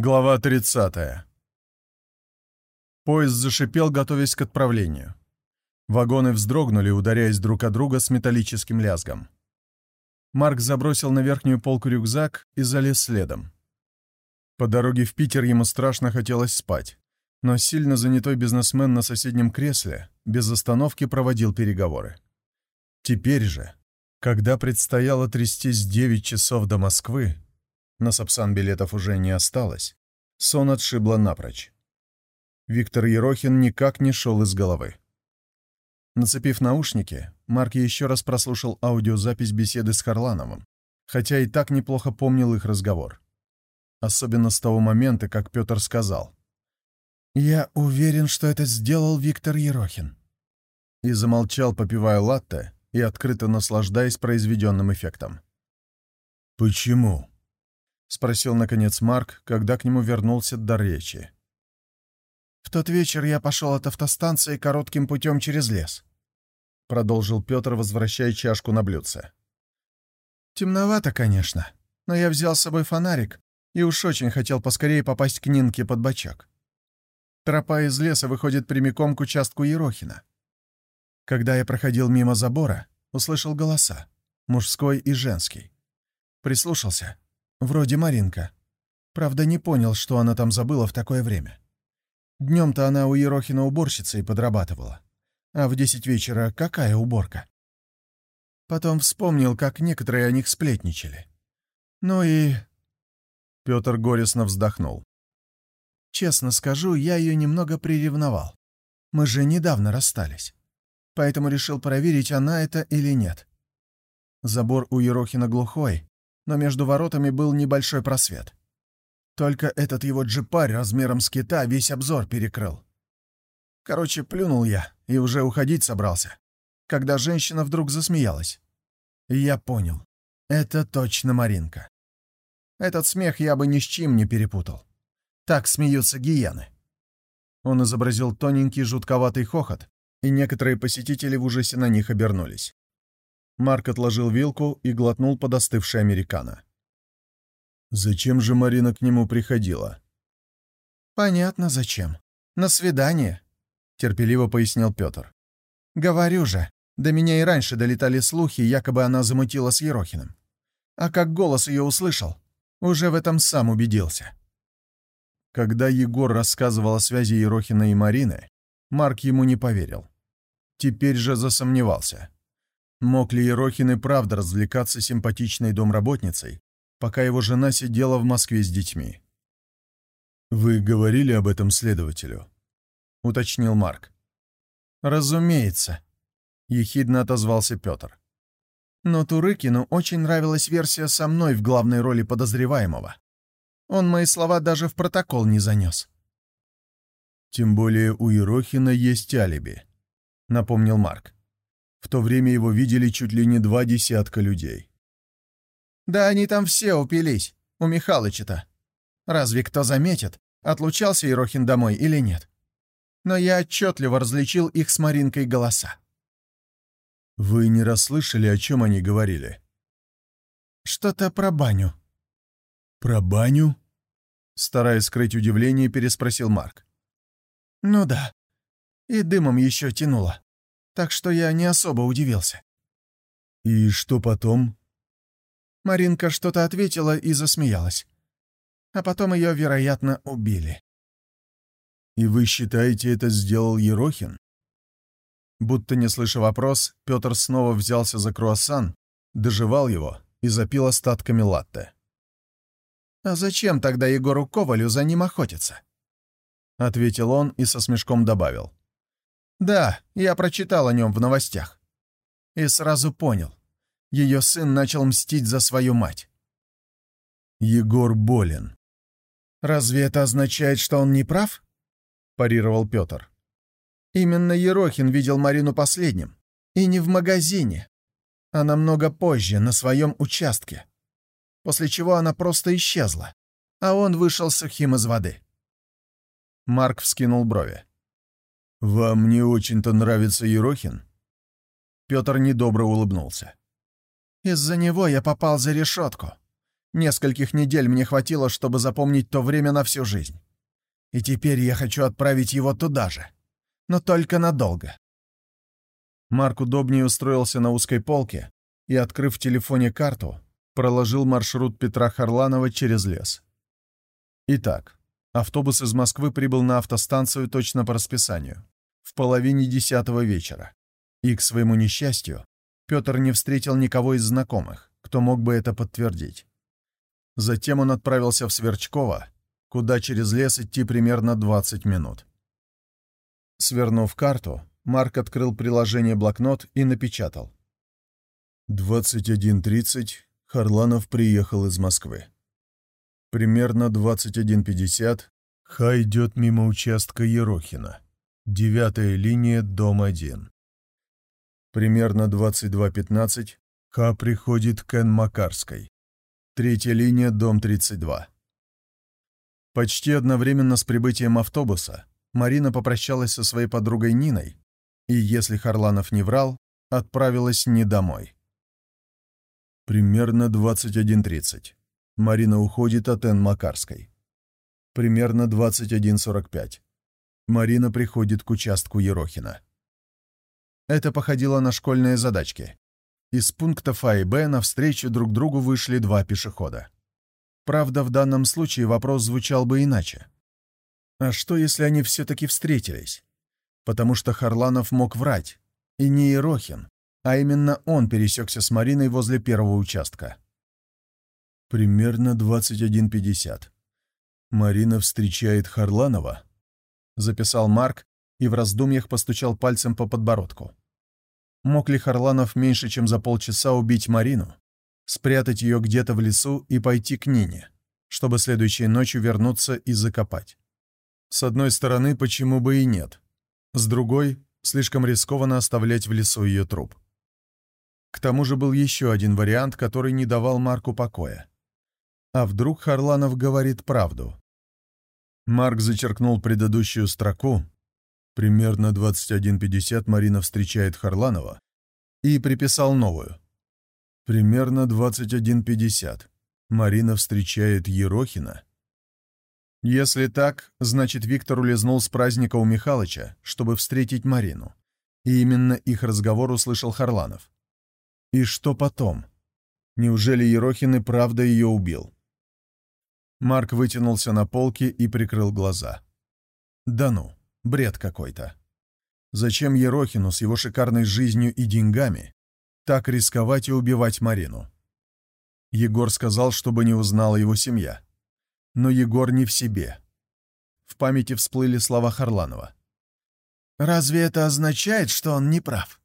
Глава 30. Поезд зашипел, готовясь к отправлению. Вагоны вздрогнули, ударяясь друг о друга с металлическим лязгом. Марк забросил на верхнюю полку рюкзак и залез следом. По дороге в Питер ему страшно хотелось спать, но сильно занятой бизнесмен на соседнем кресле без остановки проводил переговоры. Теперь же, когда предстояло трястись 9 часов до Москвы, на Сапсан билетов уже не осталось. Сон отшибло напрочь. Виктор Ерохин никак не шел из головы. Нацепив наушники, Марк еще раз прослушал аудиозапись беседы с Харлановым, хотя и так неплохо помнил их разговор. Особенно с того момента, как Петр сказал. «Я уверен, что это сделал Виктор Ерохин». И замолчал, попивая латте и открыто наслаждаясь произведенным эффектом. «Почему?» — спросил, наконец, Марк, когда к нему вернулся до речи. «В тот вечер я пошел от автостанции коротким путем через лес», — продолжил Петр, возвращая чашку на блюдце. «Темновато, конечно, но я взял с собой фонарик и уж очень хотел поскорее попасть к Нинке под бочок. Тропа из леса выходит прямиком к участку Ерохина. Когда я проходил мимо забора, услышал голоса, мужской и женский. Прислушался — Вроде Маринка. Правда, не понял, что она там забыла в такое время. Днем-то она у Ерохина уборщицей подрабатывала. А в десять вечера какая уборка? Потом вспомнил, как некоторые о них сплетничали. Ну и... Петр горестно вздохнул. Честно скажу, я ее немного приревновал. Мы же недавно расстались. Поэтому решил проверить, она это или нет. Забор у Ерохина глухой, но между воротами был небольшой просвет. Только этот его джипарь размером с кита весь обзор перекрыл. Короче, плюнул я и уже уходить собрался, когда женщина вдруг засмеялась. Я понял. Это точно Маринка. Этот смех я бы ни с чем не перепутал. Так смеются гиены. Он изобразил тоненький жутковатый хохот, и некоторые посетители в ужасе на них обернулись. Марк отложил вилку и глотнул подостывший американо. «Зачем же Марина к нему приходила?» «Понятно, зачем. На свидание», — терпеливо пояснил Петр. «Говорю же, до меня и раньше долетали слухи, якобы она замутила с Ерохиным. А как голос ее услышал, уже в этом сам убедился». Когда Егор рассказывал о связи Ерохина и Марины, Марк ему не поверил. Теперь же засомневался. Мог ли Ерохин и правда развлекаться симпатичной домработницей, пока его жена сидела в Москве с детьми? «Вы говорили об этом следователю?» — уточнил Марк. «Разумеется», — ехидно отозвался Петр. Но Турыкину очень нравилась версия со мной в главной роли подозреваемого. Он мои слова даже в протокол не занес. «Тем более у Ерохина есть алиби», — напомнил Марк. В то время его видели чуть ли не два десятка людей. «Да они там все упились, у Михалыча-то. Разве кто заметит, отлучался Ерохин домой или нет? Но я отчетливо различил их с Маринкой голоса». «Вы не расслышали, о чем они говорили?» «Что-то про баню». «Про баню?» Стараясь скрыть удивление, переспросил Марк. «Ну да. И дымом еще тянуло так что я не особо удивился. «И что потом?» Маринка что-то ответила и засмеялась. А потом ее, вероятно, убили. «И вы считаете, это сделал Ерохин?» Будто не слыша вопрос, Петр снова взялся за круассан, доживал его и запил остатками латте. «А зачем тогда Егору Ковалю за ним охотиться?» — ответил он и со смешком добавил. Да, я прочитал о нем в новостях. И сразу понял. Ее сын начал мстить за свою мать. Егор болен. «Разве это означает, что он не прав?» — парировал Петр. «Именно Ерохин видел Марину последним. И не в магазине, а намного позже, на своем участке. После чего она просто исчезла, а он вышел сухим из воды». Марк вскинул брови. «Вам не очень-то нравится Ерохин?» Петр недобро улыбнулся. «Из-за него я попал за решетку. Нескольких недель мне хватило, чтобы запомнить то время на всю жизнь. И теперь я хочу отправить его туда же. Но только надолго. Марк удобнее устроился на узкой полке и, открыв в телефоне карту, проложил маршрут Петра Харланова через лес. Итак, автобус из Москвы прибыл на автостанцию точно по расписанию, в половине десятого вечера. И, к своему несчастью, Петр не встретил никого из знакомых, кто мог бы это подтвердить. Затем он отправился в Сверчково, куда через лес идти примерно 20 минут. Свернув карту, Марк открыл приложение «Блокнот» и напечатал. 21.30 Харланов приехал из Москвы. Примерно 21.50 Ха идет мимо участка Ерохина. Девятая линия, дом 1. Примерно 22.15 Ха приходит к Н. Макарской. Третья линия, дом 32. Почти одновременно с прибытием автобуса Марина попрощалась со своей подругой Ниной и, если Харланов не врал, отправилась не домой. Примерно 21.30. Марина уходит от Н. Макарской. Примерно 21.45. Марина приходит к участку Ерохина. Это походило на школьные задачки. Из пунктов А и Б навстречу друг другу вышли два пешехода. Правда, в данном случае вопрос звучал бы иначе. А что, если они все-таки встретились? Потому что Харланов мог врать. И не Ерохин, а именно он пересекся с Мариной возле первого участка. Примерно 21.50. Марина встречает Харланова. Записал Марк и в раздумьях постучал пальцем по подбородку. Мог ли Харланов меньше, чем за полчаса убить Марину, спрятать ее где-то в лесу и пойти к Нине, чтобы следующей ночью вернуться и закопать? С одной стороны, почему бы и нет. С другой, слишком рискованно оставлять в лесу ее труп. К тому же был еще один вариант, который не давал Марку покоя. А вдруг Харланов говорит правду? Марк зачеркнул предыдущую строку. Примерно 21.50 Марина встречает Харланова и приписал новую. Примерно 21.50 Марина встречает Ерохина. Если так, значит, Виктор улизнул с праздника у Михалыча, чтобы встретить Марину. И именно их разговор услышал Харланов. И что потом? Неужели Ерохин и правда ее убил? Марк вытянулся на полке и прикрыл глаза. Да ну, бред какой-то. Зачем Ерохину с его шикарной жизнью и деньгами так рисковать и убивать Марину? Егор сказал, чтобы не узнала его семья. Но Егор не в себе. В памяти всплыли слова Харланова. «Разве это означает, что он не прав?»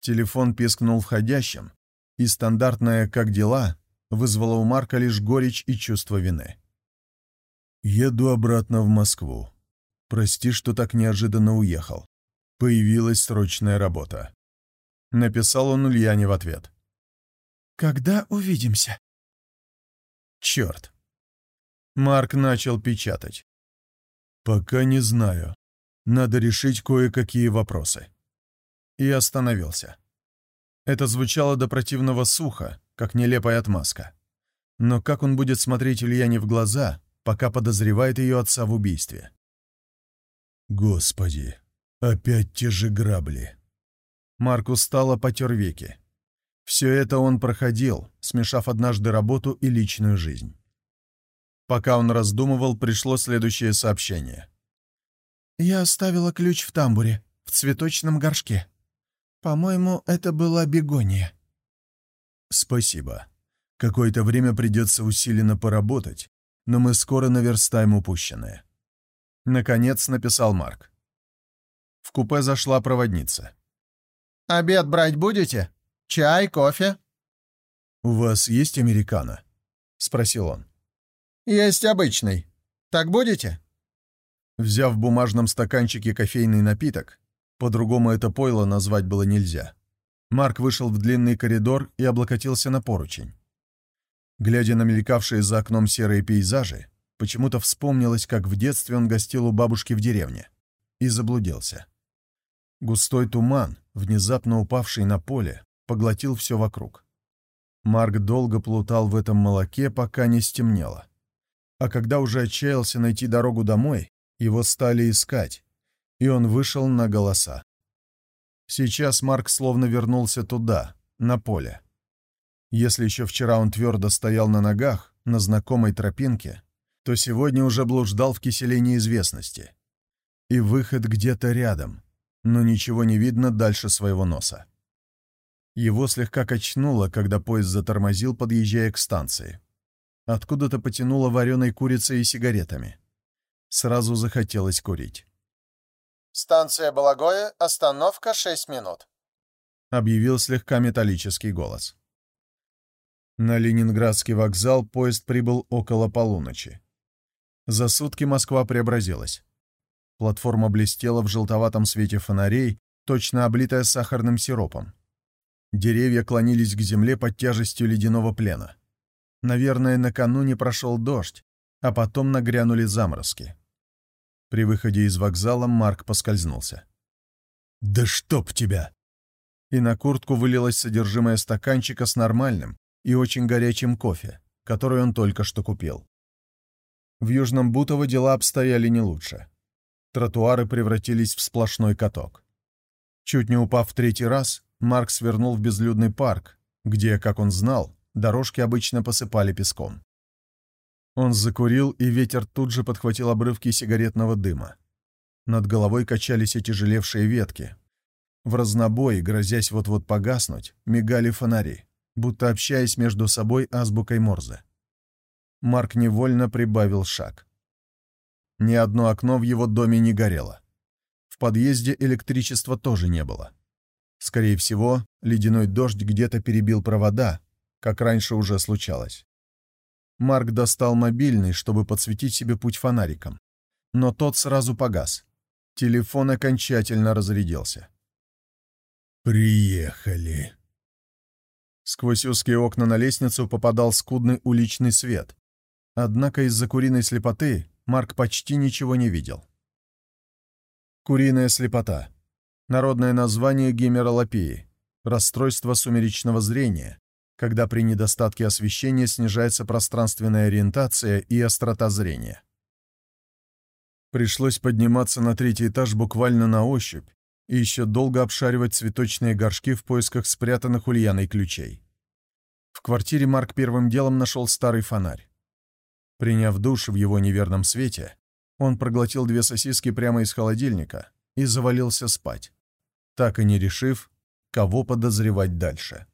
Телефон пискнул входящим, и стандартное «как дела» вызвало у Марка лишь горечь и чувство вины. «Еду обратно в Москву. Прости, что так неожиданно уехал. Появилась срочная работа». Написал он Ульяне в ответ. «Когда увидимся?» «Черт!» Марк начал печатать. «Пока не знаю. Надо решить кое-какие вопросы». И остановился. Это звучало до противного сухо, как нелепая отмазка. Но как он будет смотреть Ульяне в глаза, пока подозревает ее отца в убийстве? «Господи, опять те же грабли!» Марк устало потер веки. Все это он проходил, смешав однажды работу и личную жизнь. Пока он раздумывал, пришло следующее сообщение. «Я оставила ключ в тамбуре, в цветочном горшке. По-моему, это была бегония». «Спасибо. Какое-то время придется усиленно поработать, но мы скоро наверстаем упущенное». Наконец написал Марк. В купе зашла проводница. «Обед брать будете? Чай, кофе?» «У вас есть американо?» — спросил он. «Есть обычный. Так будете?» Взяв в бумажном стаканчике кофейный напиток, по-другому это пойло назвать было нельзя, Марк вышел в длинный коридор и облокотился на поручень. Глядя на мелькавшие за окном серые пейзажи, почему-то вспомнилось, как в детстве он гостил у бабушки в деревне. И заблудился. Густой туман, внезапно упавший на поле, поглотил все вокруг. Марк долго плутал в этом молоке, пока не стемнело. А когда уже отчаялся найти дорогу домой, его стали искать, и он вышел на голоса. Сейчас Марк словно вернулся туда, на поле. Если еще вчера он твердо стоял на ногах, на знакомой тропинке, то сегодня уже блуждал в киселе неизвестности. И выход где-то рядом, но ничего не видно дальше своего носа. Его слегка качнуло, когда поезд затормозил, подъезжая к станции. Откуда-то потянуло вареной курицей и сигаретами. Сразу захотелось курить. «Станция Балагоя, остановка 6 минут», — объявил слегка металлический голос. На Ленинградский вокзал поезд прибыл около полуночи. За сутки Москва преобразилась. Платформа блестела в желтоватом свете фонарей, точно облитая сахарным сиропом. Деревья клонились к земле под тяжестью ледяного плена. Наверное, накануне прошел дождь, а потом нагрянули заморозки. При выходе из вокзала Марк поскользнулся. «Да чтоб тебя!» И на куртку вылилось содержимое стаканчика с нормальным и очень горячим кофе, который он только что купил. В Южном Бутово дела обстояли не лучше. Тротуары превратились в сплошной каток. Чуть не упав в третий раз, Марк свернул в безлюдный парк, где, как он знал, дорожки обычно посыпали песком. Он закурил, и ветер тут же подхватил обрывки сигаретного дыма. Над головой качались эти жалевшие ветки. В разнобой, грозясь вот-вот погаснуть, мигали фонари, будто общаясь между собой азбукой Морзе. Марк невольно прибавил шаг. Ни одно окно в его доме не горело. В подъезде электричества тоже не было. Скорее всего, ледяной дождь где-то перебил провода, как раньше уже случалось. Марк достал мобильный, чтобы подсветить себе путь фонариком. Но тот сразу погас. Телефон окончательно разрядился. «Приехали!» Сквозь узкие окна на лестницу попадал скудный уличный свет. Однако из-за куриной слепоты Марк почти ничего не видел. Куриная слепота. Народное название гемеролопии – расстройство сумеречного зрения, когда при недостатке освещения снижается пространственная ориентация и острота зрения. Пришлось подниматься на третий этаж буквально на ощупь и еще долго обшаривать цветочные горшки в поисках спрятанных Ульяной ключей. В квартире Марк первым делом нашел старый фонарь. Приняв душ в его неверном свете, он проглотил две сосиски прямо из холодильника и завалился спать так и не решив, кого подозревать дальше.